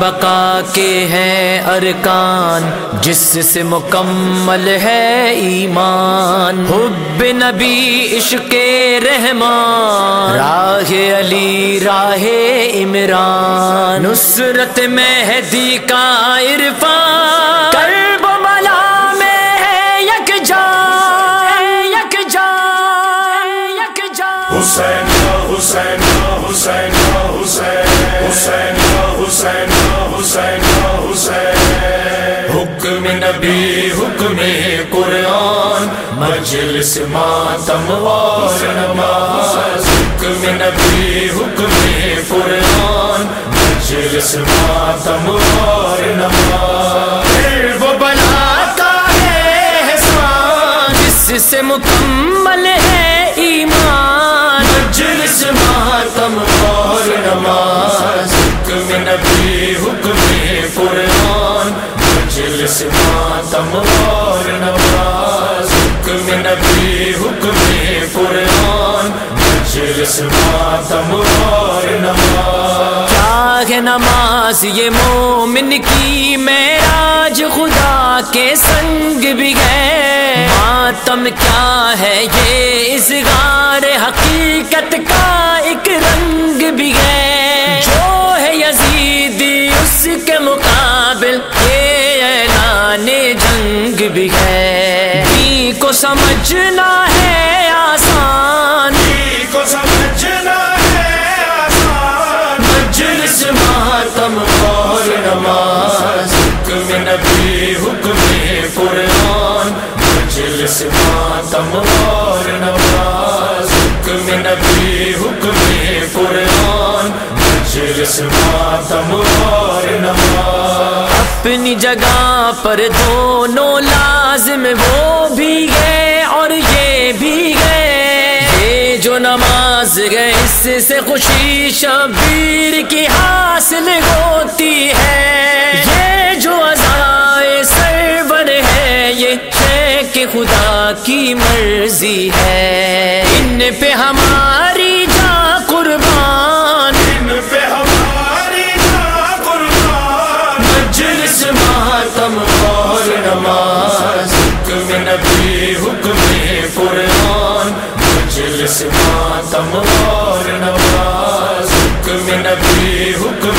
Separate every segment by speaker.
Speaker 1: بقا کے ہیں ارکان جس سے مکمل ہے ایمان۔ حب نبی عشق رحمان۔ راہ علی، راہ عمران۔ نصرت مہدی کا عرفان۔
Speaker 2: مجلس ماتم اور نماز، حکم نبی، حکم قرآن مجلس ماتم اور نماز۔
Speaker 1: وہ بلا کا ہے احسان، جس سے مکمل ہے ایمان۔
Speaker 2: مجلس ماتم اور نماز، حکم نبی، حکم قرآن مجلس ماتم اور نماز۔ نبی حکم قرآن مجلس ماتم اور نماز۔
Speaker 1: کیا ہے نماز یہ مومن کی، معراج خدا کے سنگ بھی ہے۔ ماتم کیا ہے یہ اس غار حقیقت کا ایک رنگ بھی ہے۔ جو ہے یزیدی اس کے مقابل یہ اعلان جنگ بھی ہے۔ کو سمجھنا ہے آسان۔
Speaker 2: کو سمجھنا ہے آسان مجلس ماتم اور نماز، حکم نبی، حکم قرآن۔ مجلس ماتم اور نماز، حکم نبی، حکم قرآن۔ مجلس ماتم اور نماز۔
Speaker 1: اپنی جگہ پر دونوں لازم وہ بھی گئے اور یہ بھی گئے یہ جو نماز گئے اس سے خوشی شبیر کی حاصل ہوتی ہے۔ یہ جو ازائے سرور ہے، یہ شیخ خدا کی مرضی ہے۔ ان پہ ہماری
Speaker 2: ماتم اور نماز حکم نبی حکم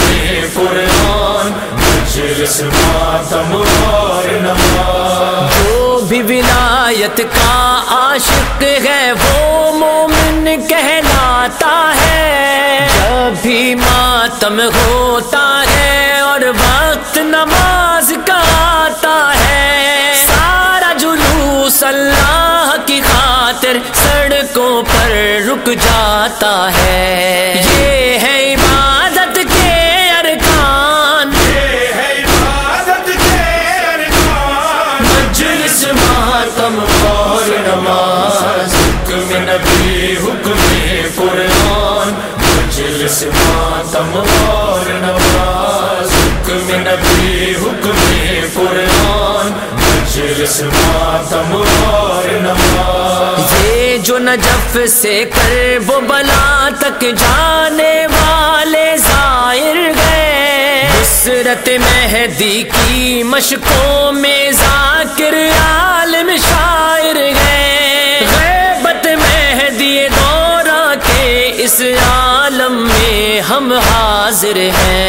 Speaker 2: قرآن مجلس ماتم اور نماز
Speaker 1: جو بھی ولایت کا عاشق ہے، وہ مومن کہلاتا ہے۔ جب بھی ماتم ہوتا ہے اور وقت نماز کا آتا ہے، سارا جلوس اللہ کی خاطر سڑکوں پر رک جاتا ہے۔ یہ ہے عبادت کے ارکان
Speaker 2: یہ ہے عبادت کے ارکان۔ مجلس ماتم اور نماز، حکم نبی، حکم قرآن۔ مجلس ماتم اور نماز، حکم نبی، حکم قرآن۔ مجلس ماتم اور
Speaker 1: نجف سے کر وہ بلا تک جانے والے ظاہر گئے۔ نصرت مہدی کی مشقوں میں ذاکر عالم شاعر گئے۔ غیبت مہدی دورہ کے اس عالم میں ہم حاضر ہیں۔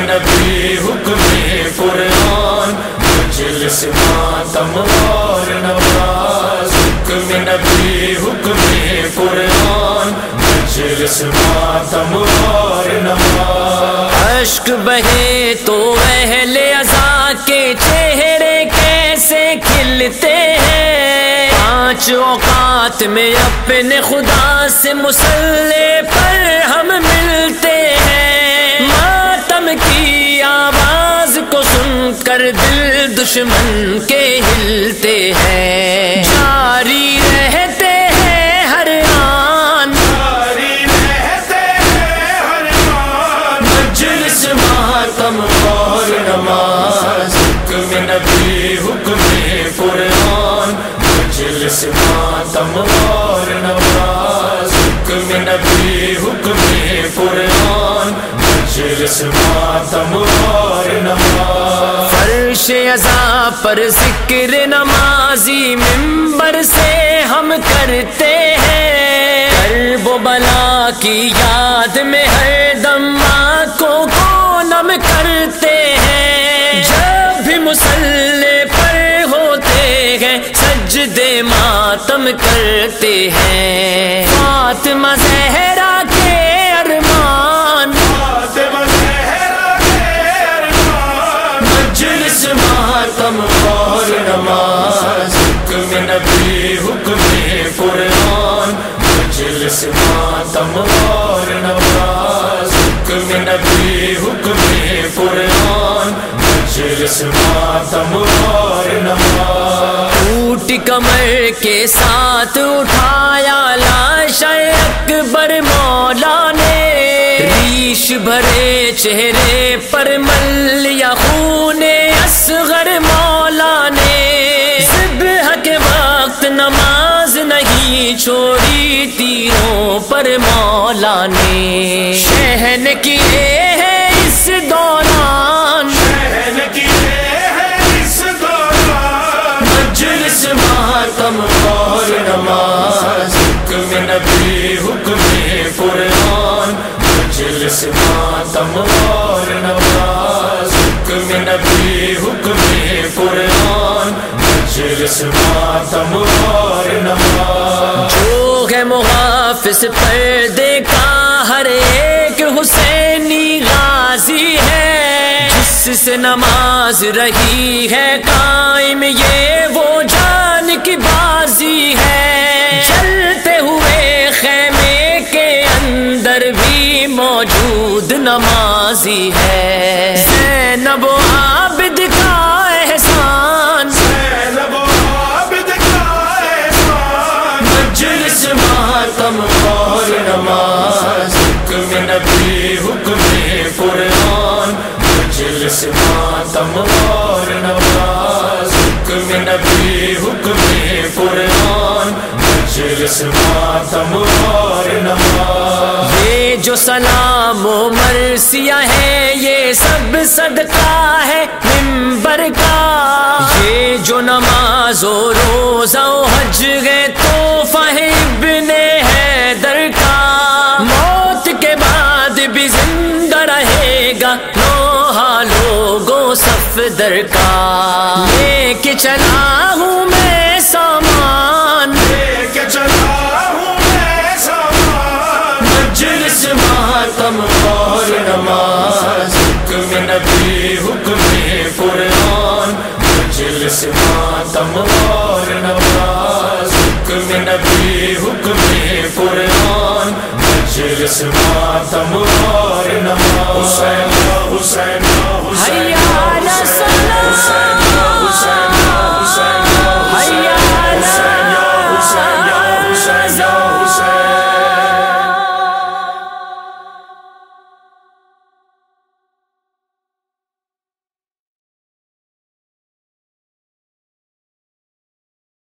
Speaker 2: نبی حکم قرآن، مجلس ماتم اور نماز، حکم نبی حکم قرآن، مجلس ماتم اور نماز۔
Speaker 1: اشک بہے تو اہل ازا کے چہرے کیسے کھلتے ہیں؟ پانچ اوقات میں اپنے خدا سے مسلح پر ہم ملتے کر دل دشمن کے ہلتے ہیں۔ جاری رہتے ہیں ہر آن۔
Speaker 2: جاری رہتے ہیں ہر آن۔
Speaker 1: مجلس ماتم اور نماز
Speaker 2: حکم نبی حکم قرآن۔ مجلس ماتم اور نماز حکم نبی حکم قرآن۔ مجلس ماتم اور نماز۔
Speaker 1: فرش ازا پر ذکر نمازی ممبر سے ہم کرتے ہیں۔ کرب و بلا کی یاد میں ہر دم ماں کو نم کرتے ہیں۔ جب بھی مسلح پر ہوتے ہیں، سجدے ماتم کرتے ہیں۔ فاطمہ زہرا ماتم
Speaker 2: نماز حکم نبی حکم قرآن مجلس ماتم اور نماز
Speaker 1: ٹوٹ کمر کے ساتھ اٹھایا لاش اکبر مولا نے۔ ریش بھرے چہرے پر ملیا خون تیروں پر مولا نے۔ شہن کیے ہیں اس دوران۔
Speaker 2: شہن کیے ہیں اس دوران
Speaker 1: مجلس ماتم
Speaker 2: اور نماز۔ حکم نبی، حکم قرآن۔ مجلس ماتم اور نماز۔ حکم نبی، حکم قرآن۔ مجلس ماتم اور نماز۔
Speaker 1: محافظ پردے کا ہر ایک حسینی غازی ہے۔ جس سے نماز رہی ہے قائم، یہ وہ جان کی بازی ہے۔ چلتے ہوئے خیمے کے اندر بھی موجود نمازی ہے۔ زینب ماتم
Speaker 2: اور نماز، حکم نبی، حکم قرآن، مجلس ماتم اور نماز، حکم نبی، حکم قرآن، مجلس ماتم اور نماز۔
Speaker 1: یہ جو سلام و مرثیہ ہے، یہ سب صدقہ ہے ممبر کا۔ یہ جو نماز و روزہ و حج گئے تو فہب نے در کا لے کے چلا ہوں میں سامان.
Speaker 2: لے کے چلا ہوں میں سامان.
Speaker 1: مجلس ماتم
Speaker 2: اور نماز. حکم نبی، حکم قرآن. مجلس ماتم اور نماز. حکم نبی، حکم قرآن. مجلس ماتم اور نماز. حسین حسین.